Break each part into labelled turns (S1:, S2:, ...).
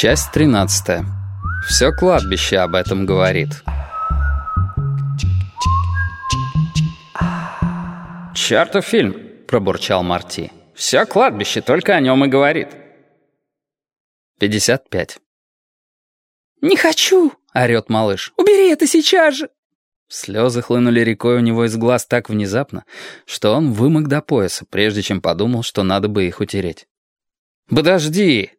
S1: Часть 13. Все кладбище об этом говорит. «Чертов фильм!» — пробурчал Марти. «Все кладбище только о нем и говорит». 55.
S2: «Не хочу!» — орёт малыш. «Убери это сейчас же!»
S1: Слезы хлынули рекой у него из глаз так внезапно, что он вымок до пояса, прежде чем подумал, что надо бы их утереть. «Подожди!»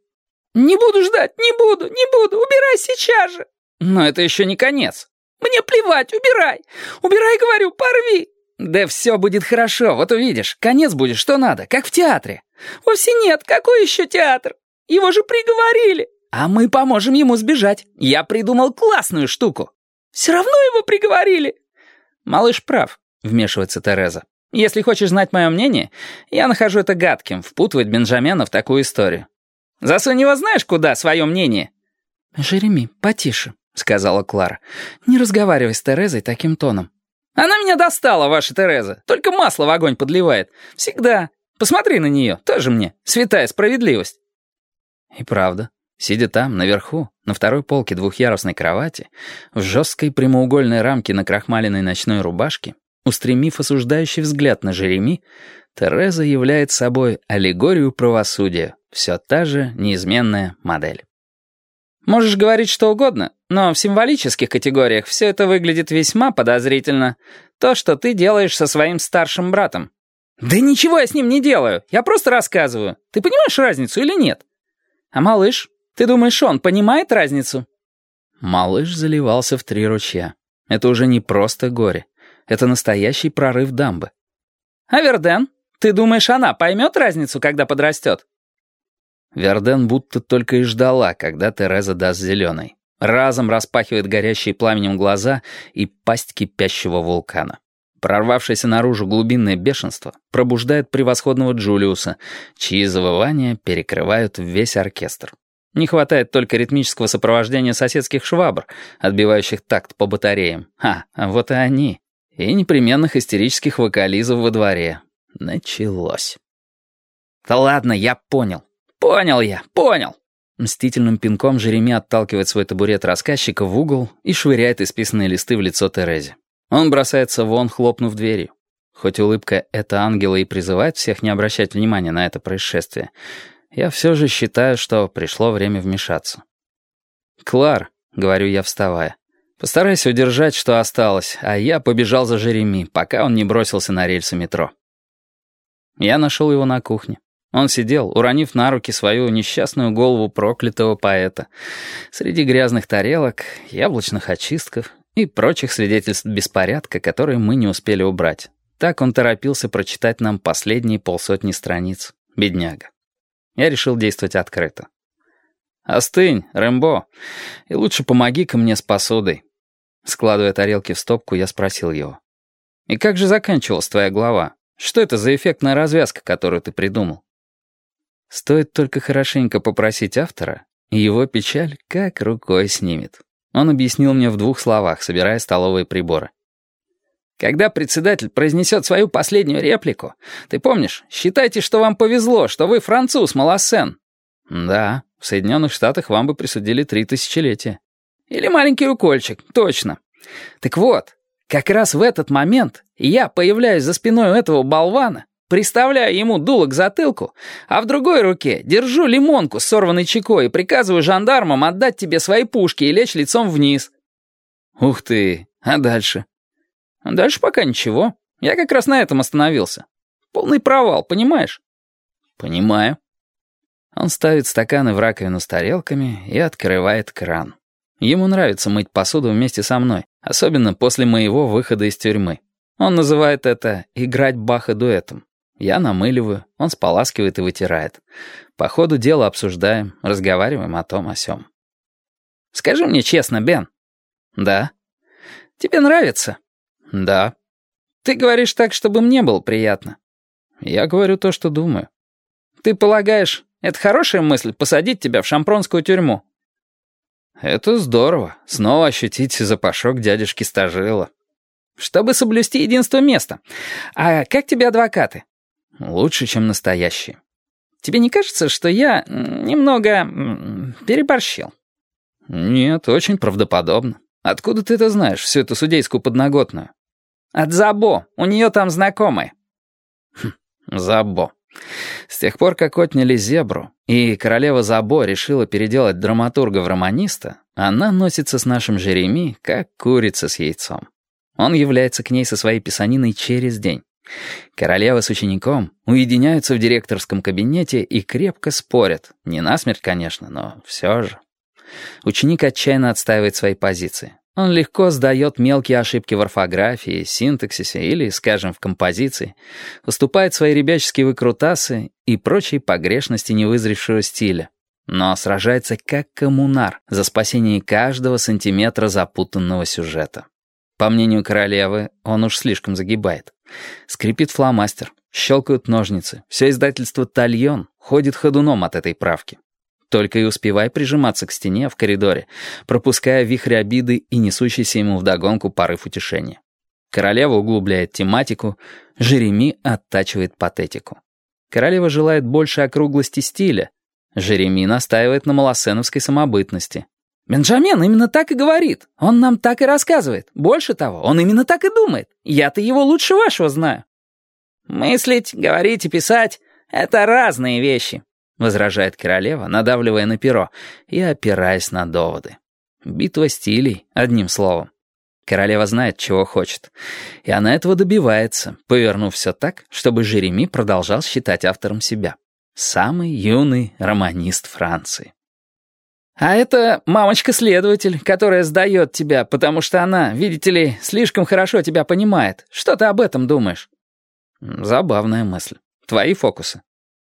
S2: «Не буду ждать, не буду, не буду, убирай сейчас же!»
S1: «Но это еще не конец!»
S2: «Мне плевать, убирай! Убирай, говорю, порви!»
S1: «Да все будет хорошо, вот увидишь, конец будет что надо, как в театре!»
S2: «Вовсе нет, какой еще театр? Его же приговорили!»
S1: «А мы поможем ему сбежать. Я придумал классную штуку!»
S2: «Все равно его приговорили!»
S1: «Малыш прав», — вмешивается Тереза. «Если хочешь знать мое мнение, я нахожу это гадким, впутывать Бенджамена в такую историю. Засунь его знаешь куда, свое мнение?»
S2: «Жереми, потише», — сказала Клара.
S1: «Не разговаривай с Терезой таким тоном». «Она меня достала, ваша Тереза. Только масло в огонь подливает. Всегда. Посмотри на нее, тоже мне. Святая справедливость». И правда, сидя там, наверху, на второй полке двухъярусной кровати, в жесткой прямоугольной рамке на крахмаленной ночной рубашке, устремив осуждающий взгляд на Жереми, Тереза является собой аллегорию правосудия, все та же неизменная модель. Можешь говорить что угодно, но в символических категориях все это выглядит весьма подозрительно. То, что ты делаешь со своим старшим братом. Да ничего я с ним не делаю, я просто рассказываю. Ты понимаешь разницу или нет? А малыш, ты думаешь, он понимает разницу? Малыш заливался в три ручья. Это уже не просто горе. Это настоящий прорыв дамбы. А Верден, ты думаешь, она поймет разницу, когда подрастет? Верден будто только и ждала, когда Тереза даст зеленый. Разом распахивает горящие пламенем глаза и пасть кипящего вулкана. Прорвавшееся наружу глубинное бешенство пробуждает превосходного Джулиуса, чьи завывания перекрывают весь оркестр. Не хватает только ритмического сопровождения соседских швабр, отбивающих такт по батареям. А, вот и они. И непременных истерических вокализов во дворе. Началось. «Да ладно, я понял. «Понял я, понял!» Мстительным пинком Жереми отталкивает свой табурет рассказчика в угол и швыряет исписанные листы в лицо Терезе. Он бросается вон, хлопнув дверью. Хоть улыбка «это ангела» и призывает всех не обращать внимания на это происшествие, я все же считаю, что пришло время вмешаться. «Клар», — говорю я, вставая, — «постарайся удержать, что осталось, а я побежал за Жереми, пока он не бросился на рельсы метро». Я нашел его на кухне. Он сидел, уронив на руки свою несчастную голову проклятого поэта. Среди грязных тарелок, яблочных очистков и прочих свидетельств беспорядка, которые мы не успели убрать. Так он торопился прочитать нам последние полсотни страниц. Бедняга. Я решил действовать открыто. «Остынь, Рэмбо, и лучше помоги-ка мне с посудой». Складывая тарелки в стопку, я спросил его. «И как же заканчивалась твоя глава? Что это за эффектная развязка, которую ты придумал?» Стоит только хорошенько попросить автора, и его печаль как рукой снимет. Он объяснил мне в двух словах, собирая столовые приборы. Когда председатель произнесет свою последнюю реплику, ты помнишь, считайте, что вам повезло, что вы француз, Малассен. Да, в Соединенных Штатах вам бы присудили три тысячелетия. Или маленький укольчик, точно. Так вот, как раз в этот момент я появляюсь за спиной у этого болвана Приставляю ему дуло к затылку, а в другой руке держу лимонку с сорванной чекой и приказываю жандармам отдать тебе свои пушки и лечь лицом вниз. Ух ты, а дальше? Дальше пока ничего. Я как раз на этом остановился. Полный провал, понимаешь? Понимаю. Он ставит стаканы в раковину с тарелками и открывает кран. Ему нравится мыть посуду вместе со мной, особенно после моего выхода из тюрьмы. Он называет это «играть Баха дуэтом». Я намыливаю, он споласкивает и вытирает. По ходу дела обсуждаем, разговариваем о том, о сём. «Скажи мне честно, Бен». «Да». «Тебе нравится?» «Да». «Ты говоришь так, чтобы мне было приятно». «Я говорю то, что думаю». «Ты полагаешь, это хорошая мысль посадить тебя в шампронскую тюрьму?» «Это здорово, снова ощутить запашок дядюшки Стажила». «Чтобы соблюсти единство места. А как тебе адвокаты?» Лучше, чем настоящие. тебе не кажется, что я немного переборщил?»
S2: «Нет, очень правдоподобно. Откуда ты это знаешь, всю эту судейскую подноготную?»
S1: «От Забо. У нее там знакомые».
S2: Хм, Забо. С тех пор, как отняли зебру, и королева Забо решила переделать драматурга в романиста, она носится с нашим Жереми, как курица с яйцом. Он является к ней со своей писаниной через день. Королева с учеником уединяются в директорском кабинете и крепко спорят. Не насмерть, конечно, но все же. Ученик отчаянно отстаивает свои позиции. Он легко сдает мелкие ошибки в орфографии, синтаксисе или, скажем, в композиции, уступает свои ребяческие выкрутасы и прочие погрешности невызревшего стиля, но сражается как коммунар за спасение каждого сантиметра запутанного сюжета. По мнению королевы, он уж слишком загибает. Скрипит фломастер, щелкают ножницы, все издательство «Тальон» ходит ходуном от этой правки. Только и успевай прижиматься к стене в коридоре, пропуская вихрь обиды и несущийся ему вдогонку порыв утешения. Королева углубляет тематику, Жереми оттачивает патетику. Королева желает больше округлости стиля, Жереми настаивает на малосеновской самобытности. «Бенджамен именно так и говорит. Он нам так и рассказывает. Больше того, он именно так и думает. Я-то его лучше вашего знаю». «Мыслить, говорить и писать — это разные вещи», возражает королева, надавливая на перо и опираясь на доводы. Битва стилей, одним словом. Королева знает, чего хочет. И она этого добивается, повернув все так, чтобы Жереми продолжал считать автором себя. Самый юный романист Франции. «А это мамочка-следователь, которая сдает тебя, потому что она, видите ли, слишком хорошо тебя понимает. Что ты об этом думаешь?» «Забавная мысль. Твои фокусы».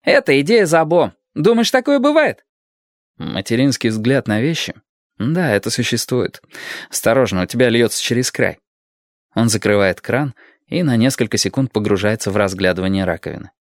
S1: «Это идея Забо. Думаешь, такое бывает?»
S2: «Материнский взгляд на вещи? Да, это существует. Осторожно, у тебя льется через край». Он закрывает кран и на несколько секунд погружается в разглядывание раковины.